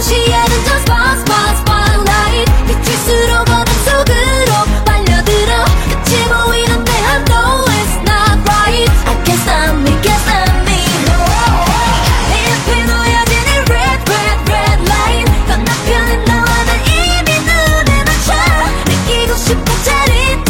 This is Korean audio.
취해는 just spot spot spotlight 빛을수록 어둠 속으로 빨려들어 끝이 보이는데 I know it's not right I can stand me can't stand me 잎이 놓여진 red red red line 건너편에 나와는 이미 눈에 맞춰 느끼고 싶은 자릿